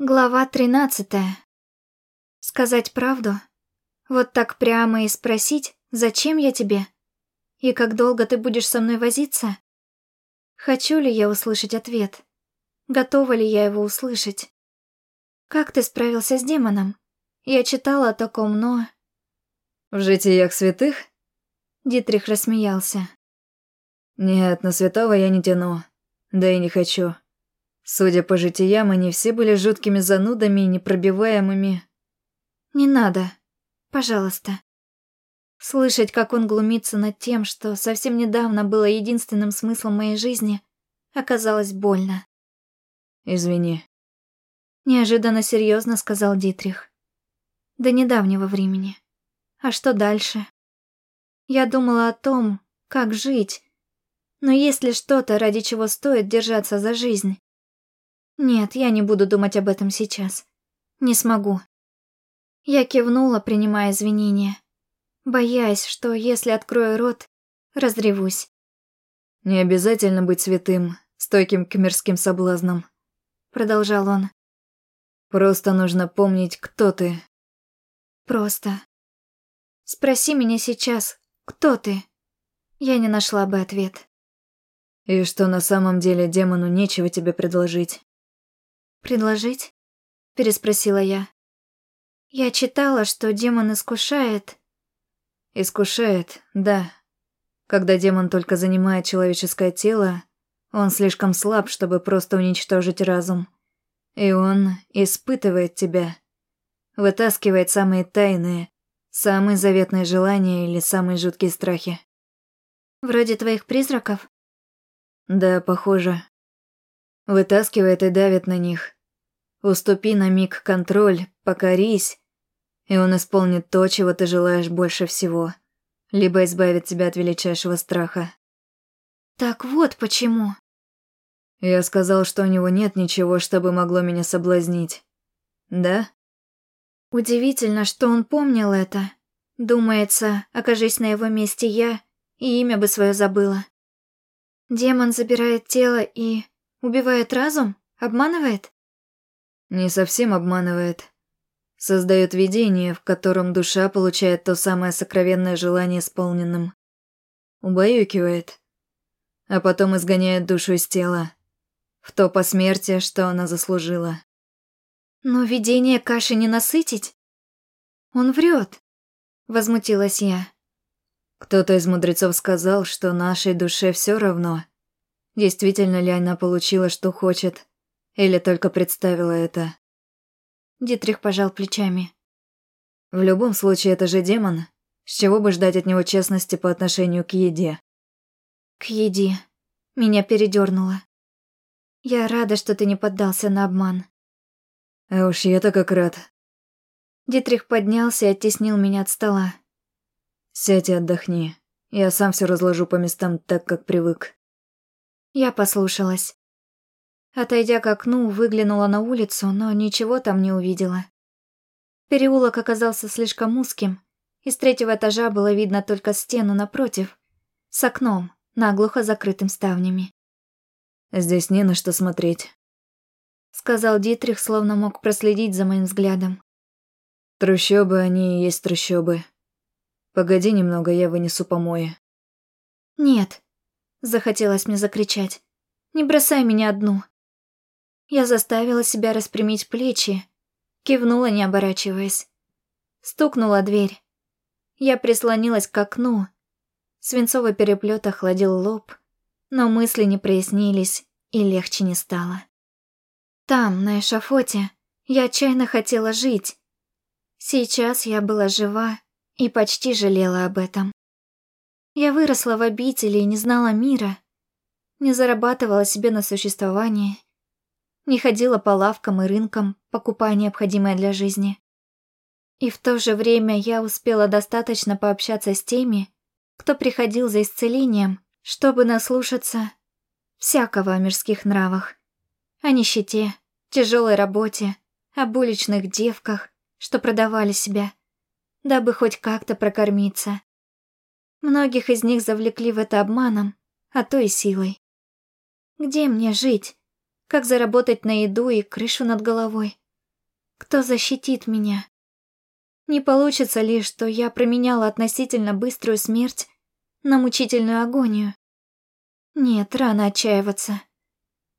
Глава тринадцатая. Сказать правду? Вот так прямо и спросить, зачем я тебе? И как долго ты будешь со мной возиться? Хочу ли я услышать ответ? Готова ли я его услышать? Как ты справился с демоном? Я читала о таком, но... В житиях святых? Дитрих рассмеялся. Нет, на святого я не тяну. Да и не хочу. Судя по житиям, они все были жуткими занудами и непробиваемыми. Не надо. Пожалуйста. Слышать, как он глумится над тем, что совсем недавно было единственным смыслом моей жизни, оказалось больно. Извини. Неожиданно серьезно сказал Дитрих. До недавнего времени. А что дальше? Я думала о том, как жить. Но есть ли что-то, ради чего стоит держаться за жизнь? Нет, я не буду думать об этом сейчас. Не смогу. Я кивнула, принимая извинения, боясь, что если открою рот, разревусь. «Не обязательно быть святым, стойким к мирским соблазнам», — продолжал он. «Просто нужно помнить, кто ты». «Просто. Спроси меня сейчас, кто ты?» Я не нашла бы ответ. «И что на самом деле демону нечего тебе предложить?» «Предложить?» – переспросила я. «Я читала, что демон искушает». «Искушает, да. Когда демон только занимает человеческое тело, он слишком слаб, чтобы просто уничтожить разум. И он испытывает тебя. Вытаскивает самые тайные, самые заветные желания или самые жуткие страхи. Вроде твоих призраков? Да, похоже. Вытаскивает и давит на них. Уступи на миг контроль, покорись, и он исполнит то, чего ты желаешь больше всего, либо избавит тебя от величайшего страха. Так вот почему. Я сказал, что у него нет ничего, чтобы могло меня соблазнить. Да? Удивительно, что он помнил это. Думается, окажись на его месте я, и имя бы свое забыла. Демон забирает тело и убивает разум? Обманывает? Не совсем обманывает. Создает видение, в котором душа получает то самое сокровенное желание исполненным. Убаюкивает. А потом изгоняет душу из тела. В то посмертие, что она заслужила. Но видение каши не насытить? Он врет. Возмутилась я. Кто-то из мудрецов сказал, что нашей душе все равно. Действительно ли она получила, что хочет, или только представила это? Дитрих пожал плечами. В любом случае, это же демон. С чего бы ждать от него честности по отношению к еде? К еде. Меня передернуло. Я рада, что ты не поддался на обман. А уж я-то как рад. Дитрих поднялся и оттеснил меня от стола. Сядь и отдохни. Я сам все разложу по местам так, как привык. Я послушалась. Отойдя к окну, выглянула на улицу, но ничего там не увидела. Переулок оказался слишком узким. Из третьего этажа было видно только стену напротив, с окном, наглухо закрытым ставнями. «Здесь не на что смотреть», — сказал Дитрих, словно мог проследить за моим взглядом. «Трущобы, они и есть трущобы. Погоди немного, я вынесу помои». «Нет», — захотелось мне закричать, — «не бросай меня одну». Я заставила себя распрямить плечи, кивнула, не оборачиваясь. Стукнула дверь. Я прислонилась к окну. Свинцовый переплет охладил лоб, но мысли не прояснились и легче не стало. Там, на эшафоте, я отчаянно хотела жить. Сейчас я была жива и почти жалела об этом. Я выросла в обители и не знала мира, не зарабатывала себе на существование не ходила по лавкам и рынкам, покупая необходимое для жизни. И в то же время я успела достаточно пообщаться с теми, кто приходил за исцелением, чтобы наслушаться всякого о мирских нравах, о нищете, тяжелой работе, об уличных девках, что продавали себя, дабы хоть как-то прокормиться. Многих из них завлекли в это обманом, а то и силой. Где мне жить? Как заработать на еду и крышу над головой? Кто защитит меня? Не получится ли, что я променяла относительно быструю смерть на мучительную агонию? Нет, рано отчаиваться.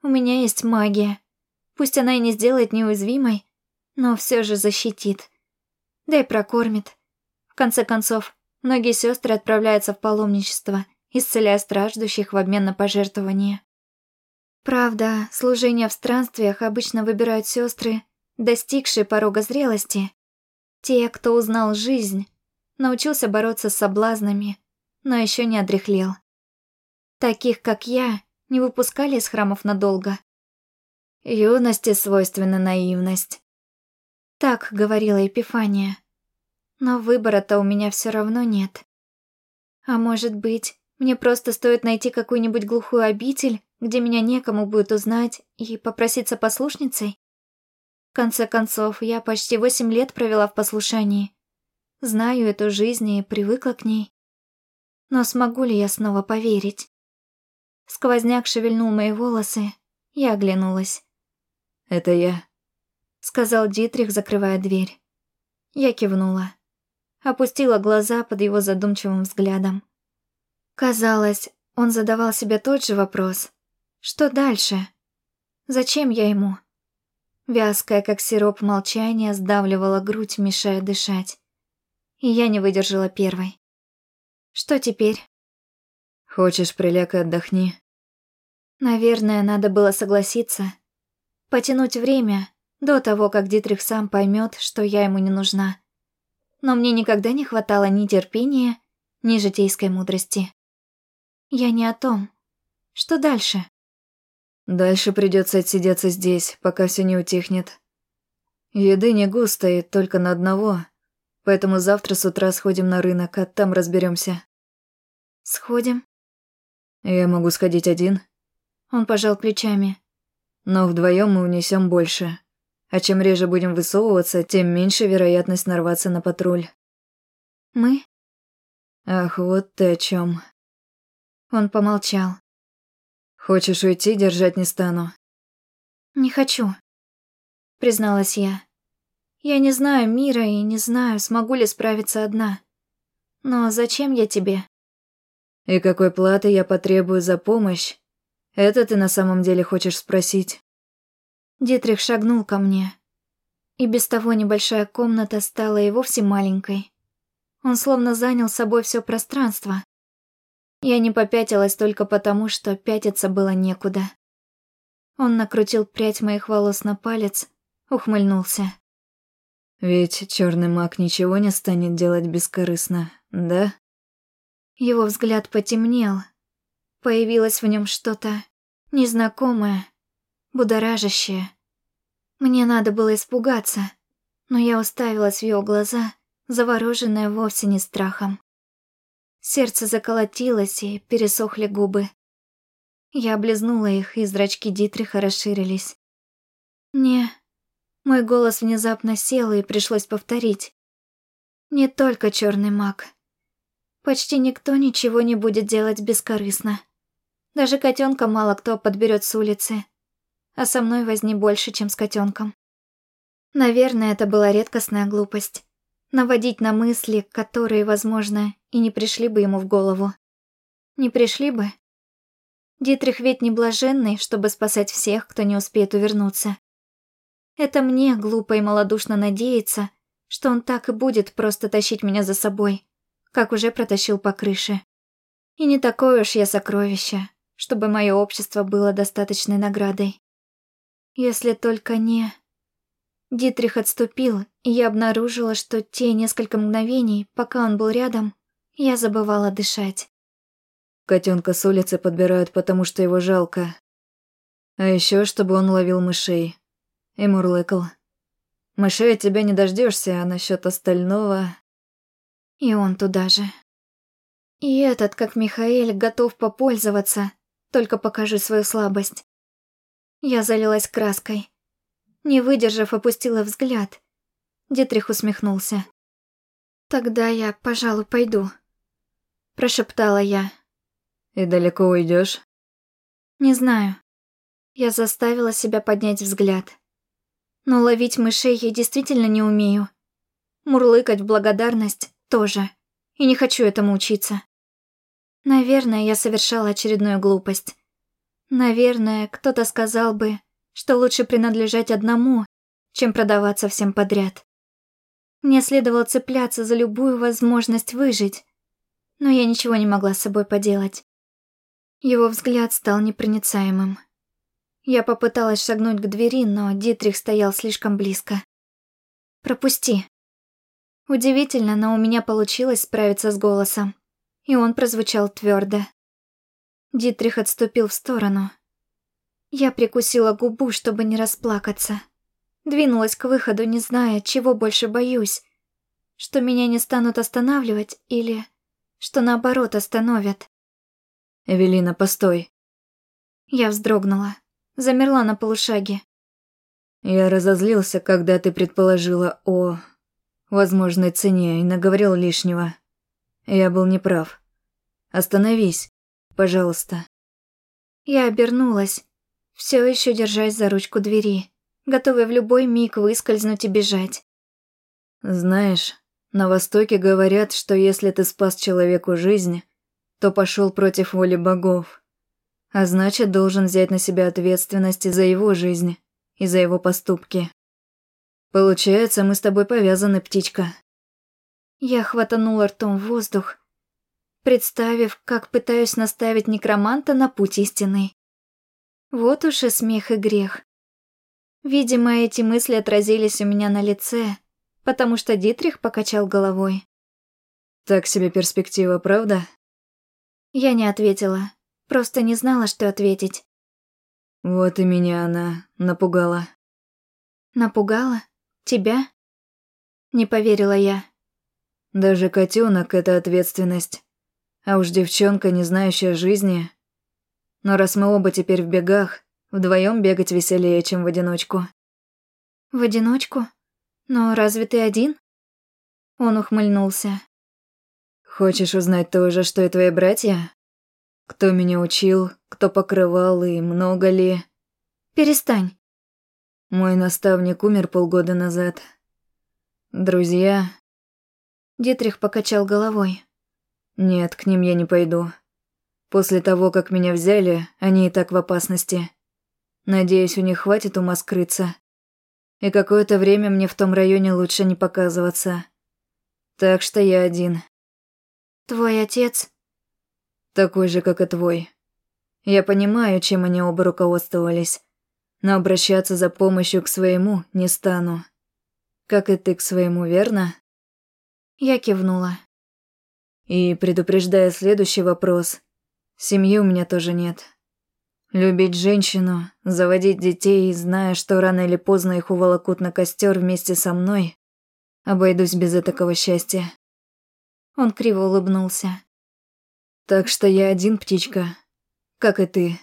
У меня есть магия. Пусть она и не сделает неуязвимой, но все же защитит. Да и прокормит. В конце концов, многие сестры отправляются в паломничество, исцеляя страждущих в обмен на пожертвования. Правда, служение в странствиях обычно выбирают сестры, достигшие порога зрелости. Те, кто узнал жизнь, научился бороться с соблазнами, но еще не одряхлел. Таких, как я, не выпускали из храмов надолго. Юности свойственна наивность. Так говорила Епифания. Но выбора-то у меня все равно нет. А может быть, мне просто стоит найти какую-нибудь глухую обитель, где меня некому будет узнать, и попроситься послушницей? В конце концов, я почти восемь лет провела в послушании. Знаю эту жизнь и привыкла к ней. Но смогу ли я снова поверить? Сквозняк шевельнул мои волосы, я оглянулась. «Это я», — сказал Дитрих, закрывая дверь. Я кивнула. Опустила глаза под его задумчивым взглядом. Казалось, он задавал себе тот же вопрос. Что дальше? Зачем я ему? Вязкое, как сироп, молчание сдавливало грудь, мешая дышать. И я не выдержала первой. Что теперь? Хочешь, приляг и отдохни. Наверное, надо было согласиться. Потянуть время до того, как Дитрих сам поймет, что я ему не нужна. Но мне никогда не хватало ни терпения, ни житейской мудрости. Я не о том. Что дальше? Дальше придется отсидеться здесь, пока все не утихнет. Еды не густо и только на одного, поэтому завтра с утра сходим на рынок, а там разберемся. Сходим? Я могу сходить один. Он пожал плечами. Но вдвоем мы унесем больше. А чем реже будем высовываться, тем меньше вероятность нарваться на патруль. Мы? Ах, вот ты о чем. Он помолчал. Хочешь уйти, держать не стану. Не хочу, призналась я. Я не знаю мира и не знаю, смогу ли справиться одна. Но зачем я тебе? И какой платы я потребую за помощь? Это ты на самом деле хочешь спросить? Дитрих шагнул ко мне. И без того небольшая комната стала и вовсе маленькой. Он словно занял собой все пространство. Я не попятилась только потому, что пятиться было некуда. Он накрутил прядь моих волос на палец, ухмыльнулся. «Ведь черный маг ничего не станет делать бескорыстно, да?» Его взгляд потемнел. Появилось в нем что-то незнакомое, будоражащее. Мне надо было испугаться, но я уставилась в его глаза, завороженная вовсе не страхом. Сердце заколотилось и пересохли губы. Я облизнула их, и зрачки Дитриха расширились. «Не...» Мой голос внезапно сел, и пришлось повторить. «Не только черный маг. Почти никто ничего не будет делать бескорыстно. Даже котенка мало кто подберет с улицы. А со мной возни больше, чем с котенком. Наверное, это была редкостная глупость наводить на мысли, которые, возможно, и не пришли бы ему в голову. Не пришли бы. Дитрих ведь не блаженный, чтобы спасать всех, кто не успеет увернуться. Это мне глупо и малодушно надеяться, что он так и будет просто тащить меня за собой, как уже протащил по крыше. И не такое уж я сокровище, чтобы мое общество было достаточной наградой. Если только не... Дитрих отступил, и я обнаружила, что те несколько мгновений, пока он был рядом, я забывала дышать. Котенка с улицы подбирают, потому что его жалко. А еще, чтобы он ловил мышей. И мурлыкал. Мышей от тебя не дождешься, а насчет остального... И он туда же. И этот, как Михаэль, готов попользоваться, только покажи свою слабость. Я залилась краской. Не выдержав, опустила взгляд. Дитрих усмехнулся. «Тогда я, пожалуй, пойду», – прошептала я. «И далеко уйдешь? «Не знаю». Я заставила себя поднять взгляд. Но ловить мышей я действительно не умею. Мурлыкать в благодарность тоже. И не хочу этому учиться. Наверное, я совершала очередную глупость. Наверное, кто-то сказал бы, что лучше принадлежать одному, чем продаваться всем подряд. Мне следовало цепляться за любую возможность выжить, но я ничего не могла с собой поделать. Его взгляд стал непроницаемым. Я попыталась шагнуть к двери, но Дитрих стоял слишком близко. «Пропусти». Удивительно, но у меня получилось справиться с голосом, и он прозвучал твердо. Дитрих отступил в сторону. Я прикусила губу, чтобы не расплакаться. Двинулась к выходу, не зная, чего больше боюсь. Что меня не станут останавливать или что наоборот остановят. «Эвелина, постой». Я вздрогнула, замерла на полушаге. Я разозлился, когда ты предположила о возможной цене и наговорил лишнего. Я был неправ. Остановись, пожалуйста. Я обернулась, все еще держась за ручку двери готовый в любой миг выскользнуть и бежать. Знаешь, на Востоке говорят, что если ты спас человеку жизнь, то пошел против воли богов. А значит, должен взять на себя ответственность и за его жизнь, и за его поступки. Получается, мы с тобой повязаны, птичка. Я хватанула ртом воздух, представив, как пытаюсь наставить некроманта на путь истинный. Вот уж и смех и грех. Видимо, эти мысли отразились у меня на лице, потому что Дитрих покачал головой. «Так себе перспектива, правда?» Я не ответила, просто не знала, что ответить. Вот и меня она напугала. Напугала? Тебя? Не поверила я. Даже котенок — это ответственность. А уж девчонка, не знающая жизни. Но раз мы оба теперь в бегах, Вдвоем бегать веселее, чем в одиночку. В одиночку? Но разве ты один? Он ухмыльнулся. Хочешь узнать то же, что и твои братья? Кто меня учил, кто покрывал и много ли? Перестань. Мой наставник умер полгода назад. Друзья... Дитрих покачал головой. Нет, к ним я не пойду. После того, как меня взяли, они и так в опасности. Надеюсь, у них хватит ума скрыться. И какое-то время мне в том районе лучше не показываться. Так что я один. Твой отец? Такой же, как и твой. Я понимаю, чем они оба руководствовались. Но обращаться за помощью к своему не стану. Как и ты к своему, верно? Я кивнула. И предупреждая следующий вопрос. Семьи у меня тоже нет. Любить женщину, заводить детей, зная, что рано или поздно их уволокут на костер вместе со мной, обойдусь без такого счастья. Он криво улыбнулся. Так что я один, птичка, как и ты.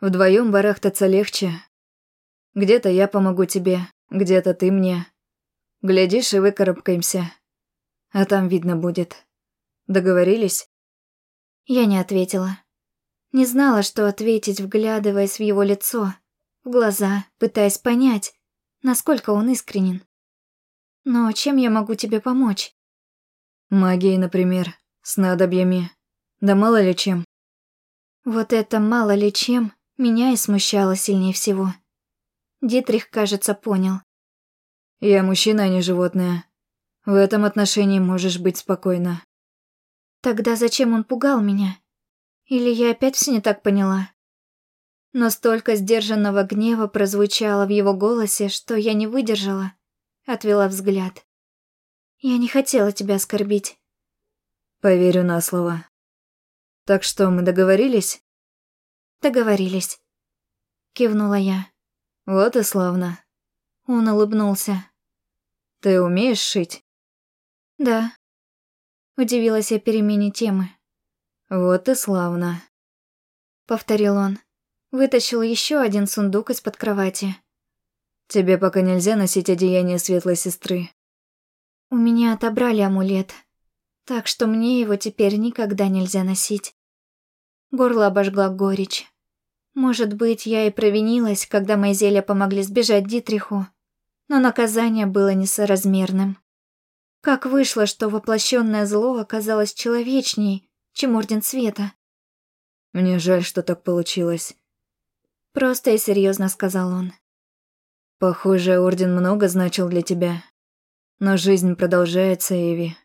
Вдвоем барахтаться легче. Где-то я помогу тебе, где-то ты мне. Глядишь, и выкарабкаемся. А там видно будет. Договорились? Я не ответила. Не знала, что ответить, вглядываясь в его лицо, в глаза, пытаясь понять, насколько он искренен. Но чем я могу тебе помочь? Магией, например, снадобьями. Да мало ли чем. Вот это мало ли чем меня и смущало сильнее всего. Дитрих, кажется, понял. Я мужчина, а не животное. В этом отношении можешь быть спокойна. Тогда зачем он пугал меня? Или я опять все не так поняла? Но столько сдержанного гнева прозвучало в его голосе, что я не выдержала, отвела взгляд. Я не хотела тебя оскорбить. Поверю на слово. Так что, мы договорились? Договорились. Кивнула я. Вот и славно. Он улыбнулся. Ты умеешь шить? Да. Удивилась я перемене темы. «Вот и славно», — повторил он. Вытащил еще один сундук из-под кровати. «Тебе пока нельзя носить одеяние светлой сестры». «У меня отобрали амулет, так что мне его теперь никогда нельзя носить». Горло обожгла горечь. Может быть, я и провинилась, когда мои зелья помогли сбежать Дитриху. но наказание было несоразмерным. Как вышло, что воплощенное зло оказалось человечней, чем Орден Света? Мне жаль, что так получилось. Просто и серьезно сказал он. Похоже, Орден много значил для тебя. Но жизнь продолжается, Эви.